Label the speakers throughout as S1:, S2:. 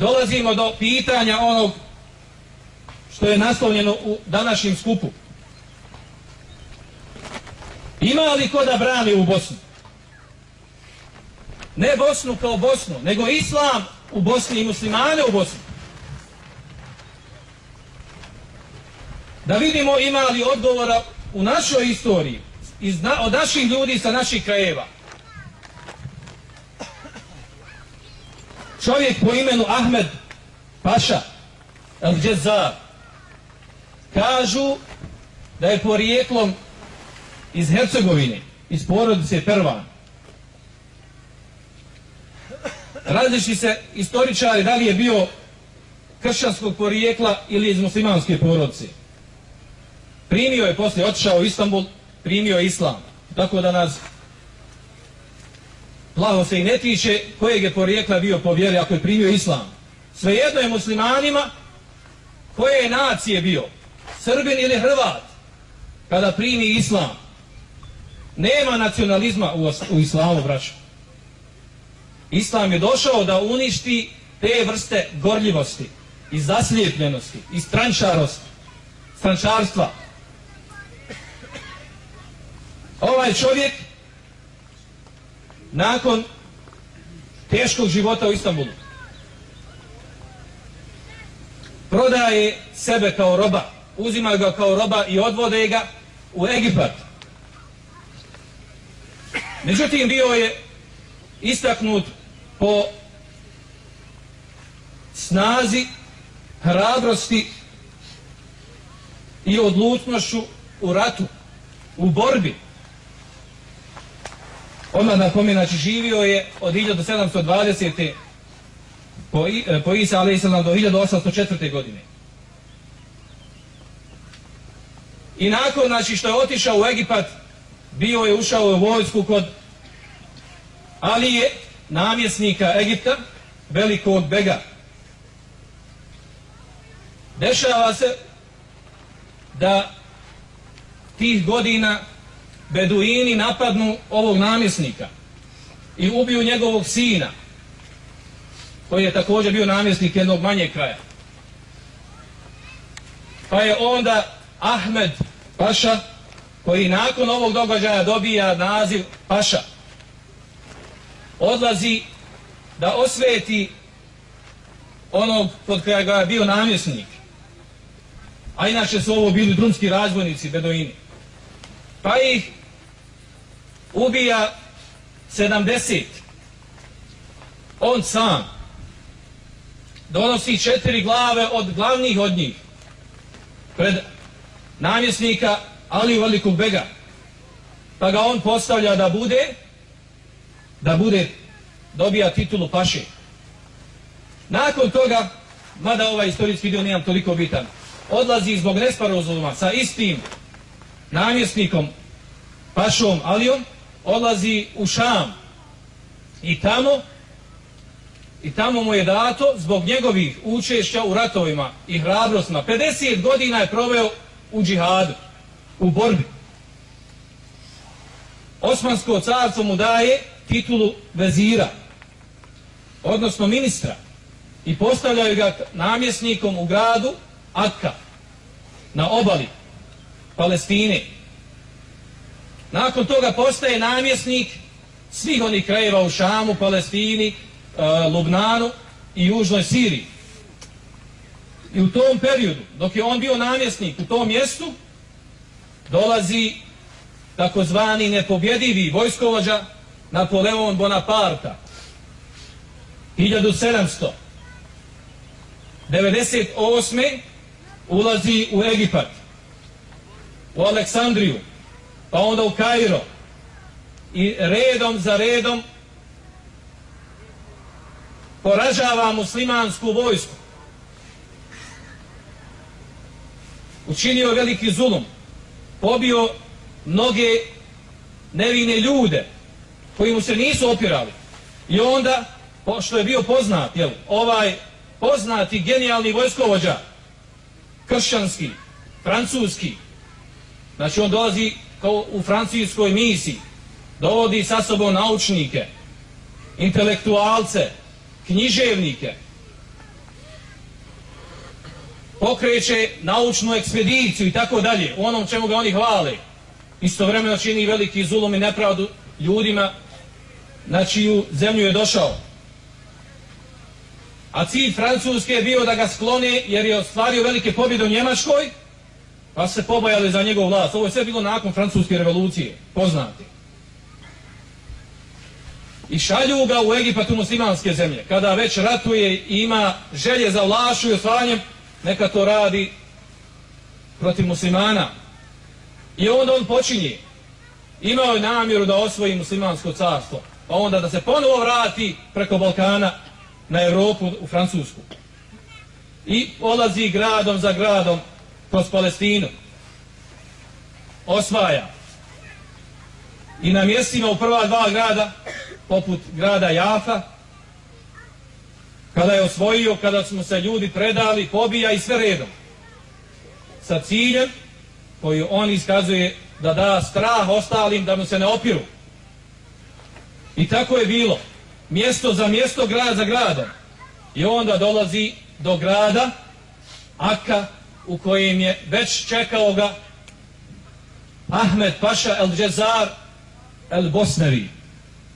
S1: dolazimo do pitanja onog što je naslovljeno u današnjem skupu. Ima li ko da brani u Bosnu? Ne Bosnu kao Bosnu, nego Islam u Bosni i muslimane u Bosni. Da vidimo ima li odgovora u našoj istoriji, iz od naših ljudi sa naših krajeva. Čovjek po imenu Ahmed Paša, El Džezar, kažu da je porijeklom iz Hercegovine, iz porodice Pervan. Različi se istoričari da li je bio kršćanskog porijekla ili iz muslimanske porodice. Primio je poslije, otišao u Istanbul, primio je islam. Tako da nas plaho se i ne tiče kojeg je porijekla bio po vjeri ako je primio islam. Svejedno je muslimanima koje je nacije bio, Srbin ili Hrvat, kada primi islam. Nema nacionalizma u, u islamu, braću. Islam je došao da uništi te vrste gorljivosti i zaslijepljenosti i strančarosti, strančarstva. Ovaj čovjek nakon teškog života u Istanbulu prodaje sebe kao roba, uzima ga kao roba i odvode ga u Egipat. Međutim, bio je istaknut po snazi, hrabrosti i odlučnošću u ratu, u borbi. Odmah napominam, znači živio je od 1720. po, po Isa a.s. do 1804. godine. I nakon znači, što je otišao u Egipat, bio je ušao u vojsku kod Alije, namjesnika Egipta, velikog bega. Dešava se da tih godina Beduini napadnu ovog namjesnika i ubiju njegovog sina, koji je također bio namjesnik jednog manjeg kraja. Pa je onda Ahmed Paša, koji nakon ovog događaja dobija naziv Paša, odlazi da osveti onog kod kojega je bio namjesnik. A inače su ovo bili drumski razbojnici, bedoini. Pa ih ubija 70. On sam donosi četiri glave od glavnih od njih pred namjesnika Ali Velikog Bega. Pa ga on postavlja da bude da bude dobija titulu paše. Nakon toga, mada ovaj istorijski dio nijem toliko bitan, odlazi zbog nesparozuma sa istim namjesnikom pašom Alijom, odlazi u Šam i tamo i tamo mu je dato zbog njegovih učešća u ratovima i hrabrostima. 50 godina je proveo u džihadu, u borbi. Osmansko carstvo mu daje titulu vezira, odnosno ministra, i postavljaju ga namjesnikom u gradu Akka, na obali Palestine. Nakon toga postaje namjesnik svih onih krajeva u Šamu, Palestini, e, Lubnanu i Južnoj Siriji. I u tom periodu, dok je on bio namjesnik u tom mjestu, dolazi takozvani nepobjedivi vojskovođa Napoleon Bonaparta 1700 98. ulazi u Egipat u Aleksandriju pa onda u Kairo. I redom za redom poražava muslimansku vojsku. Učinio veliki zulum. Pobio mnoge nevine ljude koji mu se nisu opirali. I onda, što je bio poznat, jel, ovaj poznati genijalni vojskovođa, kršćanski, francuski, znači on dolazi kao u francuskoj misiji, dovodi sa sobom naučnike, intelektualce, književnike pokreće naučnu ekspediciju i tako dalje, u onom čemu ga oni hvale. Istovremeno čini veliki zulum i nepravdu ljudima na čiju zemlju je došao. A cilj Francuske je bio da ga sklone jer je ostvario velike pobjede u Njemačkoj, pa se pobojali za njegov vlast. Ovo je sve bilo nakon Francuske revolucije, poznati. I šalju ga u Egipat u muslimanske zemlje. Kada već ratuje i ima želje za vlašu i osvajanjem, neka to radi protiv muslimana. I onda on počinje. Imao je namjeru da osvoji muslimansko carstvo. Pa onda da se ponovo vrati preko Balkana na Europu u Francusku. I odlazi gradom za gradom kroz Palestinu. Osvaja. I na mjestima u prva dva grada, poput grada Jafa, kada je osvojio, kada smo se ljudi predali, pobija i sve redom. Sa ciljem koji on iskazuje da da strah ostalim da mu se ne opiru. I tako je bilo. Mjesto za mjesto, grad za gradom. I onda dolazi do grada Aka u kojem je već čekao ga Ahmed Paša El Džezar El Bosnevi.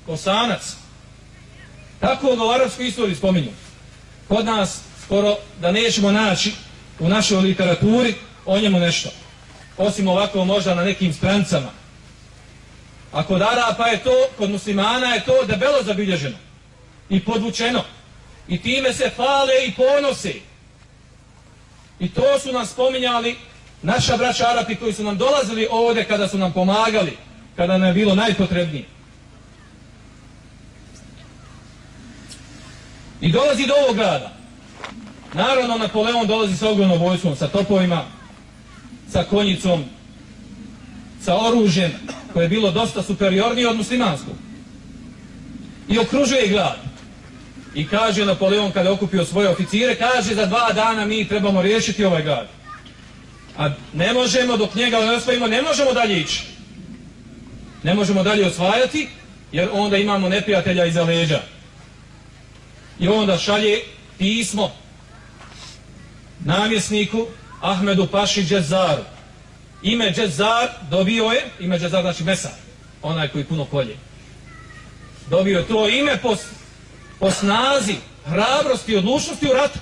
S1: Kosanac. Tako ga u arapskoj istoriji spominju. Kod nas skoro da nećemo naći u našoj literaturi o njemu nešto. Osim ovako možda na nekim strancama. A kod Arapa je to, kod muslimana je to debelo zabilježeno. I podvučeno. I time se fale i ponose. I to su nam spominjali naša braća Arapi koji su nam dolazili ovdje kada su nam pomagali. Kada nam je bilo najpotrebnije. I dolazi do ovog grada. Naravno, Napoleon dolazi sa ogromnom vojskom, sa topovima, sa konjicom, sa oružjem koje je bilo dosta superiornije od muslimanskog. I okružuje grad. I kaže Napoleon kada je okupio svoje oficire, kaže za dva dana mi trebamo riješiti ovaj grad. A ne možemo dok njega ne osvojimo, ne možemo dalje ići. Ne možemo dalje osvajati, jer onda imamo neprijatelja iza leđa. I onda šalje pismo namjesniku Ahmedu Paši Džezaru. Ime Džezar dobio je, ime Džezar znači mesar, onaj koji puno kolje. Dobio je to ime po, po snazi, hrabrosti i odlučnosti u ratu.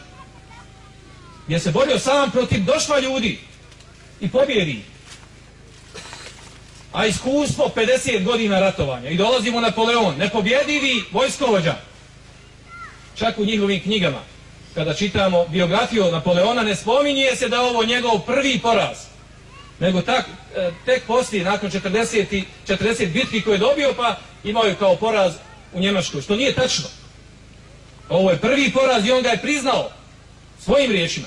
S1: Jer se borio sam protiv došla ljudi i pobjedi. A iskustvo 50 godina ratovanja. I dolazimo Napoleon, nepobjedivi vojskovođa. Čak u njihovim knjigama, kada čitamo biografiju Napoleona, ne spominje se da ovo njegov prvi poraz. Nego tak, e, tek poslije, nakon 40, 40 bitki koje je dobio, pa imao je kao poraz u Njemačkoj. Što nije tačno. Ovo je prvi poraz i on ga je priznao svojim riječima.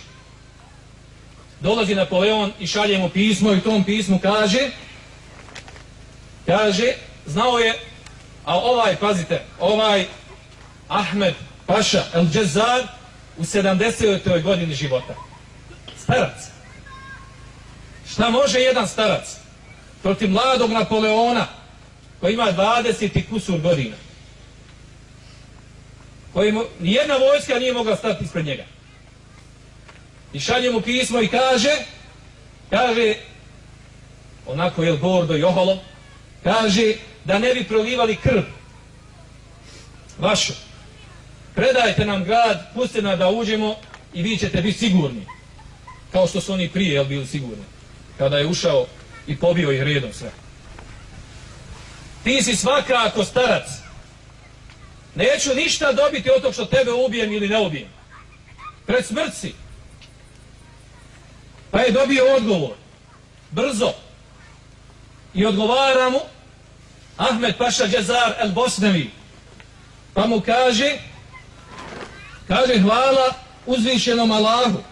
S1: Dolazi Napoleon i šalje mu pismo i u tom pismu kaže kaže, znao je a ovaj, pazite, ovaj Ahmed Paša El Džezar u 70. godini života. Starac. Šta može jedan starac protiv mladog Napoleona koji ima 20 i kusur godina? Koji mu, nijedna vojska nije mogla stati ispred njega. I šalje mu pismo i kaže, kaže, onako je gordo i oholo, kaže da ne bi prolivali krv vašu predajte nam grad, pustite nam da uđemo i vi ćete biti sigurni. Kao što su oni prije jel, bili sigurni. Kada je ušao i pobio ih redom sve. Ti si svakako starac. Neću ništa dobiti od tog što tebe ubijem ili ne ubijem. Pred smrci. Pa je dobio odgovor. Brzo. I odgovara mu Ahmed Paša Džezar El Bosnevi. Pa mu kaže Kaže hvala uzvišenom Allahu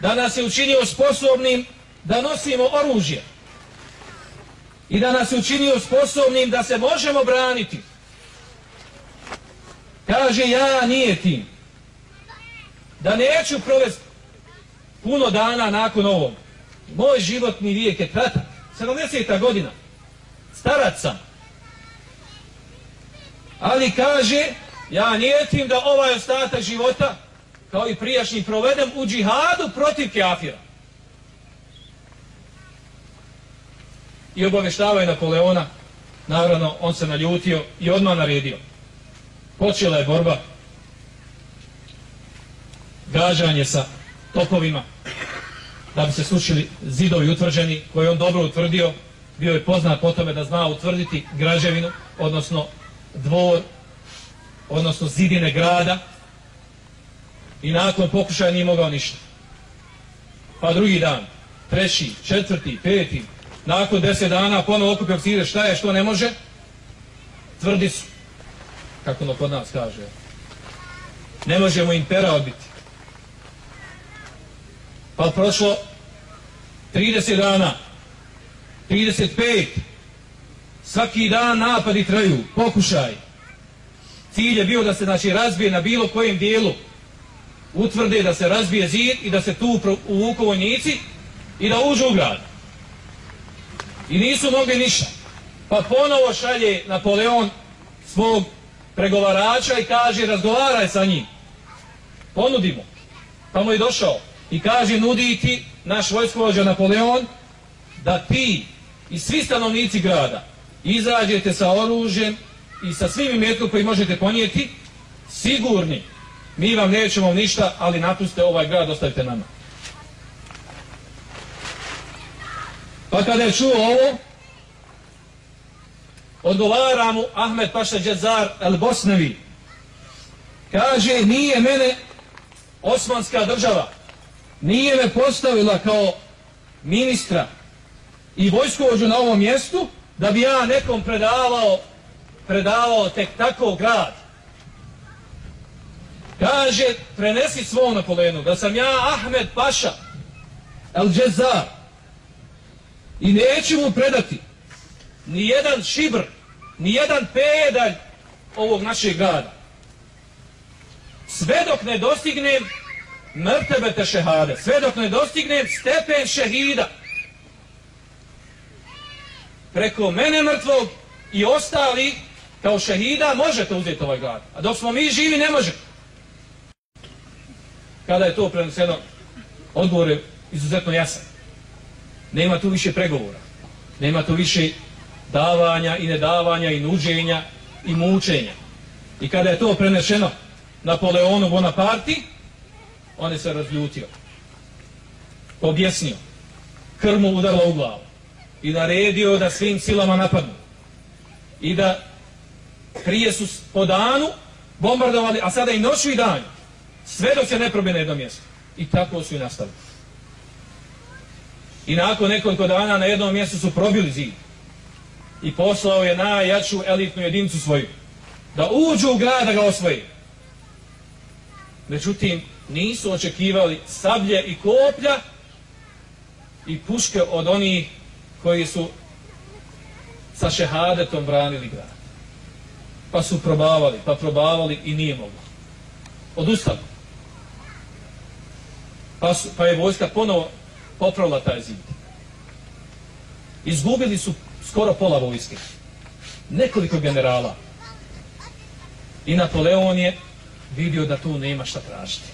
S1: da nas je učinio sposobnim da nosimo oružje i da nas je učinio sposobnim da se možemo braniti. Kaže ja nije tim da neću provesti puno dana nakon ovog. Moj životni vijek je kratak. 70. godina. Starac sam. Ali kaže ja nijetim da ovaj ostatak života kao i prijašnji, provedem u džihadu protiv kafira. I obavještavaju Napoleona, naravno on se naljutio i odmah naredio. Počela je borba, gađanje sa topovima, da bi se slučili zidovi utvrđeni, koje on dobro utvrdio, bio je poznat po tome da zna utvrditi građevinu, odnosno dvor, odnosno zidine grada. I nakon pokušaja nije mogao ništa. Pa drugi dan, treći, četvrti, peti, nakon deset dana ponovo okupio šta je, što ne može, tvrdi su, kako ono kod nas kaže, ne možemo impera odbiti. Pa prošlo 30 dana, 35, svaki dan napadi traju, pokušaj. Cilj je bio da se znači razbije na bilo kojem dijelu, utvrde da se razbije zid i da se tu uvuku vojnici i da uđu u grad. I nisu mogli ništa. Pa ponovo šalje Napoleon svog pregovarača i kaže razgovaraj sa njim. Ponudimo. Pa mu je došao i kaže nudi ti naš vojskovođa Napoleon da ti i svi stanovnici grada izađete sa oružjem i sa svim imetkom koji možete ponijeti sigurni mi vam nećemo ništa ali napuste ovaj grad ostavite nama pa kada je čuo ovo odgovara mu Ahmed Paša Džezar El Bosnevi kaže nije mene osmanska država nije me postavila kao ministra i vojskovođu na ovom mjestu da bi ja nekom predavao predavao tek tako grad. Kaže, prenesi svom Napoleonu da sam ja Ahmed Paša El Džezar i neću mu predati ni jedan šibr, ni jedan pedalj ovog našeg grada. Sve dok ne dostignem mrtebete šehade, sve dok ne dostignem stepen šehida, preko mene mrtvog i ostali kao šehida možete uzeti ovaj grad. A dok smo mi živi ne može. Kada je to prenoseno, odgovor je izuzetno jasan. Nema tu više pregovora. Nema tu više davanja i nedavanja i nuđenja i mučenja. I kada je to prenešeno Napoleonu Bonaparti, on je se razljutio. Objesnio. Krmu udarla u glavu i naredio da svim silama napadnu i da prije su po danu bombardovali, a sada i noću i danju sve dok se ne probije na jedno mjesto i tako su i nastavili i nakon nekoliko dana na jednom mjestu su probili zid i poslao je najjaču elitnu jedincu svoju da uđu u grad da ga osvoji međutim nisu očekivali sablje i koplja i puške od onih koji su sa šehadetom branili grad. Pa su probavali, pa probavali i nije moglo. Odustali. Pa, su, pa je vojska ponovo popravila taj zid. Izgubili su skoro pola vojske. Nekoliko generala. I Napoleon je vidio da tu nema šta tražiti.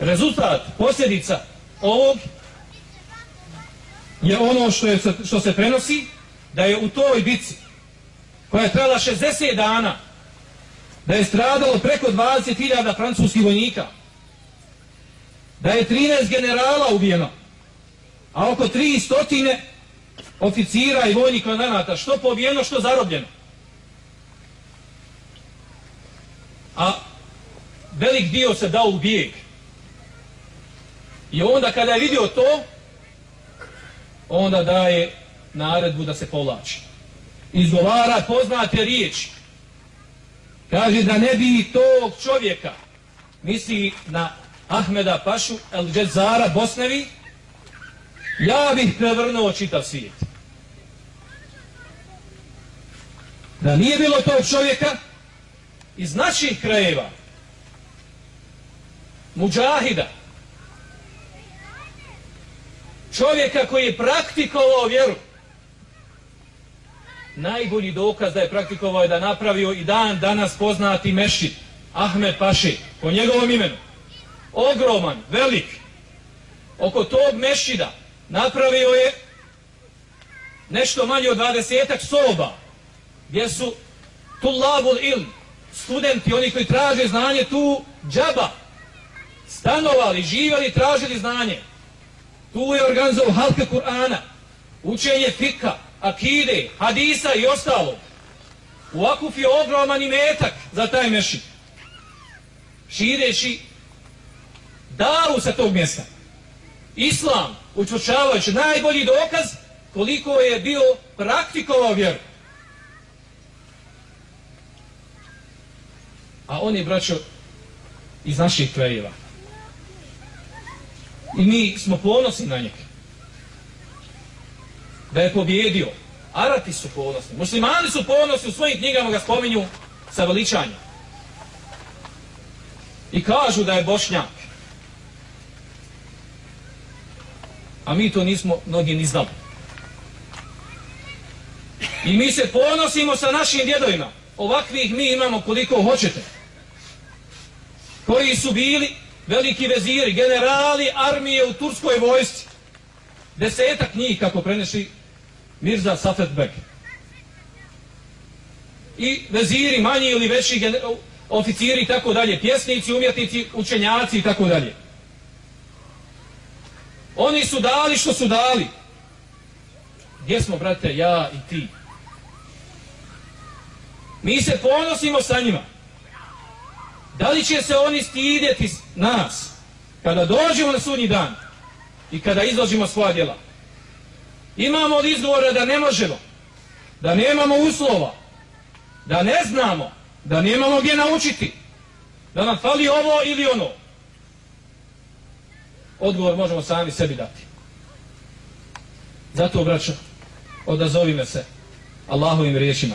S1: Rezultat, posljedica ovog je ono što, je, što se prenosi da je u toj bici koja je trajala 60 dana da je stradalo preko 20.000 francuskih vojnika da je 13 generala ubijeno a oko 300 oficira i vojnih komandanta što pobijeno što zarobljeno a velik dio se dao u bijeg i onda kada je vidio to onda daje naredbu da se povlači. Izgovara poznate riječi. Kaže da ne bi tog čovjeka, misli na Ahmeda Pašu, El Džezara, Bosnevi, ja bih prevrnuo čitav svijet. Da nije bilo tog čovjeka iz naših krajeva, muđahida, čovjeka koji je praktikovao vjeru. Najbolji dokaz da je praktikovao je da napravio i dan danas poznati mešit Ahmed Paši, po njegovom imenu, ogroman, velik, oko tog mešćida napravio je nešto manje od dvadesetak soba, gdje su tulabul ilm, studenti, oni koji traže znanje tu džaba, stanovali, živjeli, tražili znanje. Tu je organizovao halke Kur'ana, učenje fika, akide, hadisa i ostalo. U Akuf je ogroman imetak za taj mešik. Šireći davu sa tog mjesta. Islam, učvršavajući najbolji dokaz koliko je bio praktikovao vjeru. A on je, braćo, iz naših krajeva. I mi smo ponosni na njega. Da je pobjedio. Arati su ponosni. Muslimani su ponosni, u svojim knjigama ga spominju sa veličanjem. I kažu da je Bošnjak. A mi to nismo mnogi ni znali. I mi se ponosimo sa našim djedovima. Ovakvih mi imamo koliko hoćete. Koji su bili veliki veziri, generali armije u turskoj vojsci. Desetak njih, kako prenešli Mirza Safetbek. I veziri, manji ili veći oficiri i tako dalje, pjesnici, umjetnici, učenjaci i tako dalje. Oni su dali što su dali. Gdje smo, brate, ja i ti? Mi se ponosimo sa njima. Da li će se oni stidjeti nas kada dođemo na sudnji dan i kada izložimo svoja djela? Imamo li izgovora da ne možemo, da nemamo uslova, da ne znamo, da nemamo gdje naučiti, da nam fali ovo ili ono? Odgovor možemo sami sebi dati. Zato, braćo, odazovime se Allahovim riječima.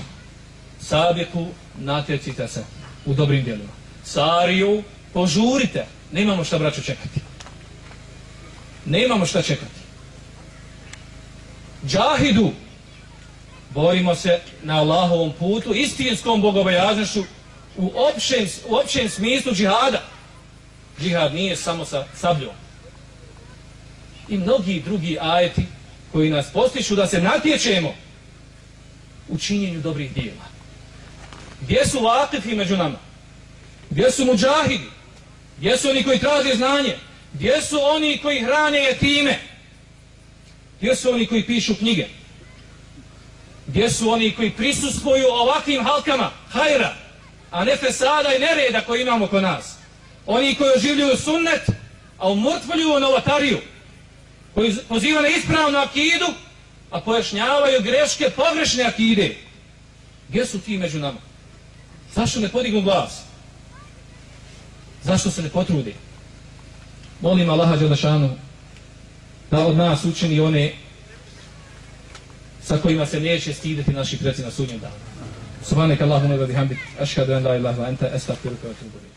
S1: Sabiku, natjecite se u dobrim djelima. Sariju, požurite. Nemamo šta, braćo, čekati. Nemamo šta čekati. Džahidu, borimo se na Allahovom putu, istinskom bogobojaznošću, u općem, u općem smislu džihada. Džihad nije samo sa sabljom. I mnogi drugi ajeti koji nas postiču da se natječemo u činjenju dobrih dijela. Gdje su vakifi među nama? Gdje su muđahidi? Gdje su oni koji traže znanje? Gdje su oni koji hrane jetime? Gdje su oni koji pišu knjige? Gdje su oni koji prisustvuju ovakvim halkama hajra, a ne fesada i nereda koji imamo kod nas? Oni koji oživljuju sunnet, a umrtvoljuju novatariju, koji pozivaju na ispravnu akidu, a pojašnjavaju greške pogrešne akide. Gdje su ti među nama? Zašto ne podignu glas? Zašto se ne potrudi? Molim Allaha Đelešanu da od nas učini one sa kojima se neće stideti naši preci na sudnjem danu. Subhanak Allahumma wa bihamdik ashhadu an la ilaha illa anta astaghfiruka wa atubu.